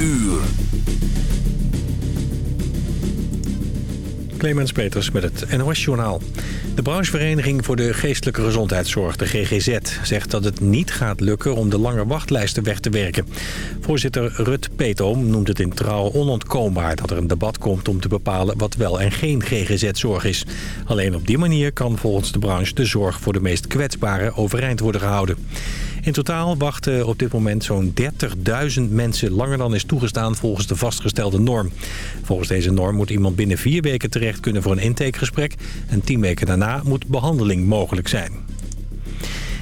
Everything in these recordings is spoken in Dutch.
uur. Clemens Peters met het NOS-journaal. De branchevereniging voor de geestelijke gezondheidszorg, de GGZ... zegt dat het niet gaat lukken om de lange wachtlijsten weg te werken. Voorzitter Rut Peetoom noemt het in trouw onontkoombaar... dat er een debat komt om te bepalen wat wel en geen GGZ-zorg is. Alleen op die manier kan volgens de branche de zorg voor de meest kwetsbaren overeind worden gehouden. In totaal wachten op dit moment zo'n 30.000 mensen langer dan is toegestaan volgens de vastgestelde norm. Volgens deze norm moet iemand binnen vier weken terecht kunnen voor een intakegesprek en tien weken daarna moet behandeling mogelijk zijn.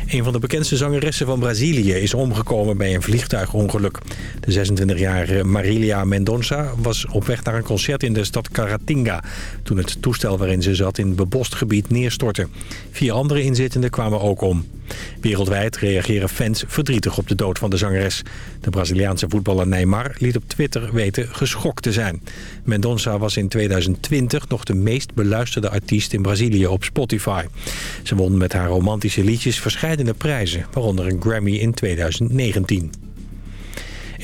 Een van de bekendste zangeressen van Brazilië is omgekomen bij een vliegtuigongeluk. De 26-jarige Marilia Mendonça was op weg naar een concert in de stad Caratinga... toen het toestel waarin ze zat in bebost gebied neerstortte. Vier andere inzittenden kwamen ook om. Wereldwijd reageren fans verdrietig op de dood van de zangeres. De Braziliaanse voetballer Neymar liet op Twitter weten geschokt te zijn. Mendonça was in 2020 nog de meest beluisterde artiest in Brazilië op Spotify. Ze won met haar romantische liedjes verschillende prijzen, waaronder een Grammy in 2019.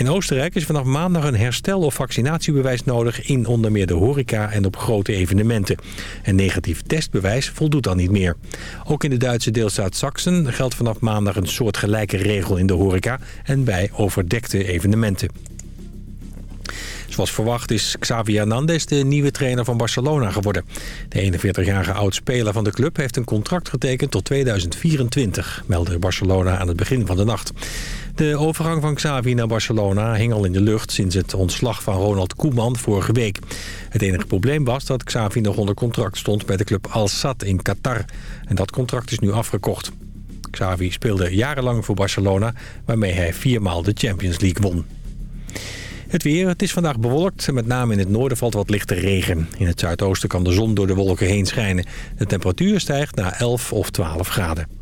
In Oostenrijk is vanaf maandag een herstel- of vaccinatiebewijs nodig in onder meer de horeca en op grote evenementen. Een negatief testbewijs voldoet dan niet meer. Ook in de Duitse deelstaat Sachsen geldt vanaf maandag een soortgelijke regel in de horeca en bij overdekte evenementen. Zoals verwacht is Xavi Hernandez de nieuwe trainer van Barcelona geworden. De 41-jarige oud-speler van de club heeft een contract getekend tot 2024, meldde Barcelona aan het begin van de nacht. De overgang van Xavi naar Barcelona hing al in de lucht sinds het ontslag van Ronald Koeman vorige week. Het enige probleem was dat Xavi nog onder contract stond bij de club Al Sadd in Qatar. En dat contract is nu afgekocht. Xavi speelde jarenlang voor Barcelona, waarmee hij viermaal de Champions League won. Het weer, het is vandaag bewolkt. Met name in het noorden valt wat lichte regen. In het zuidoosten kan de zon door de wolken heen schijnen. De temperatuur stijgt naar 11 of 12 graden.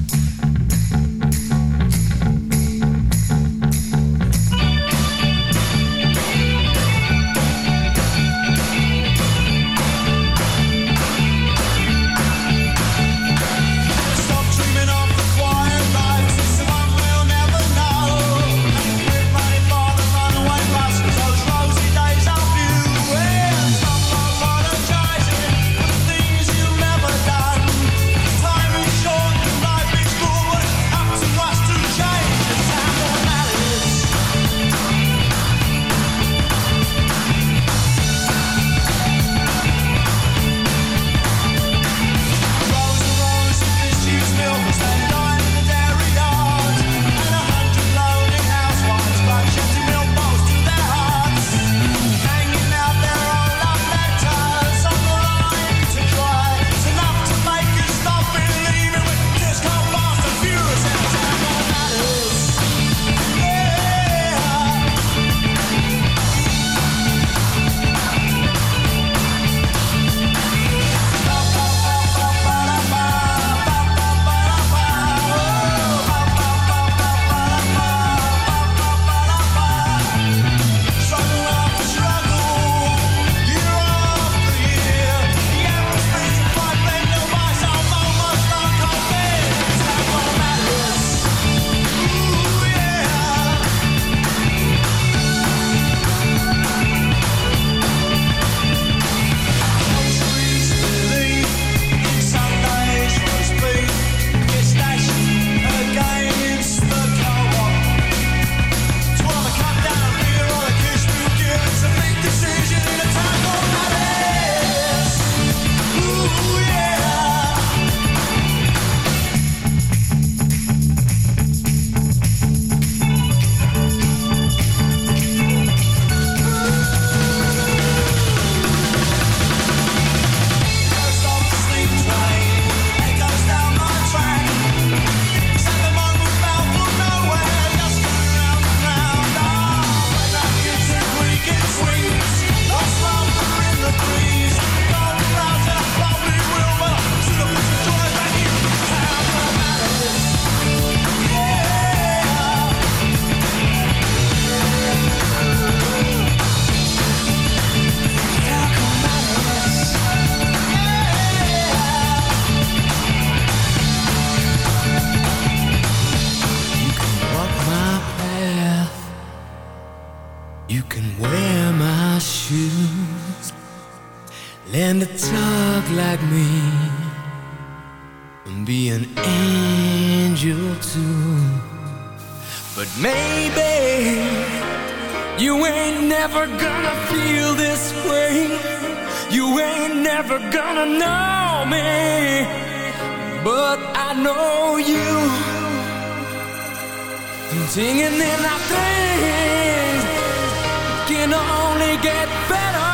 Get better.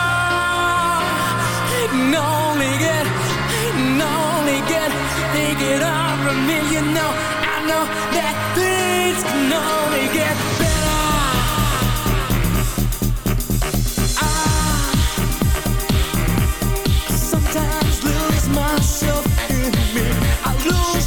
It can only get, it can only get, take it all from me. You know, I know that things can only get better. I sometimes lose myself in me. I lose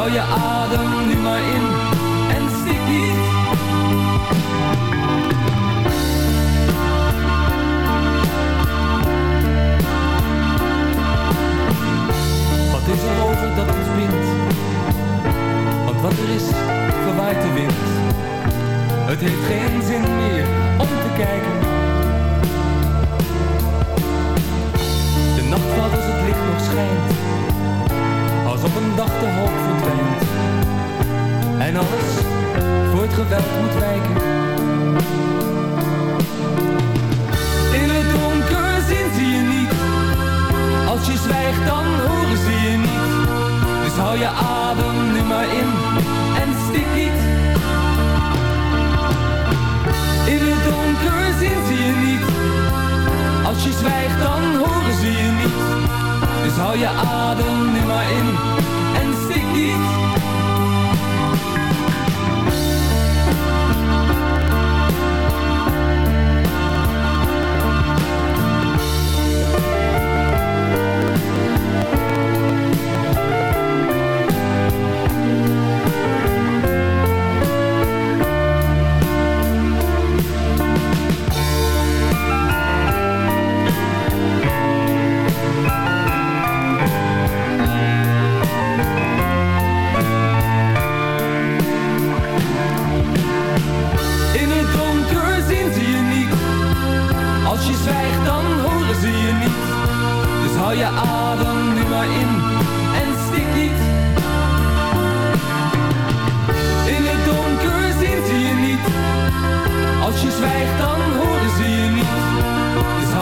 Hou je adem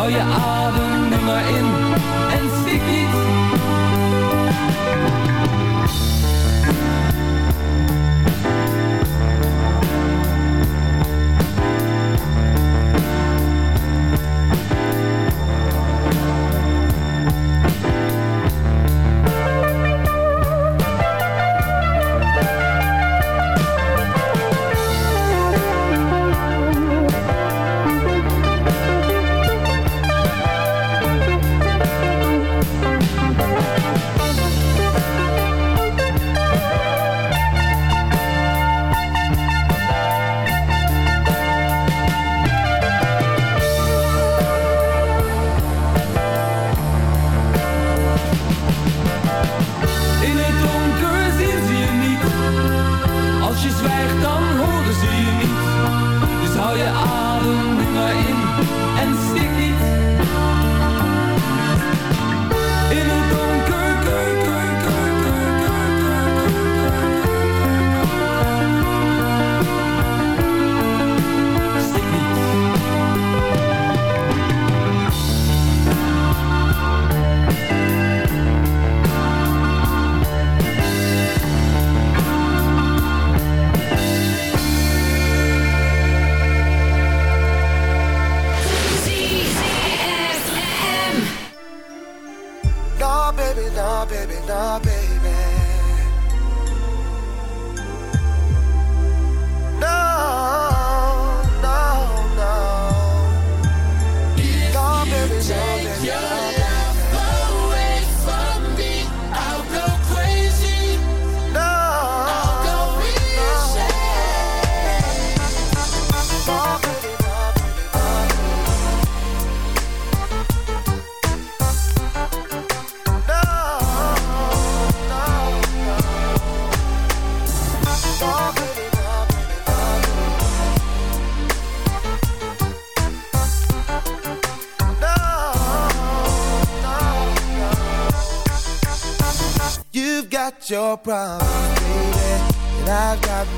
Yeah. Problems, baby, and I've got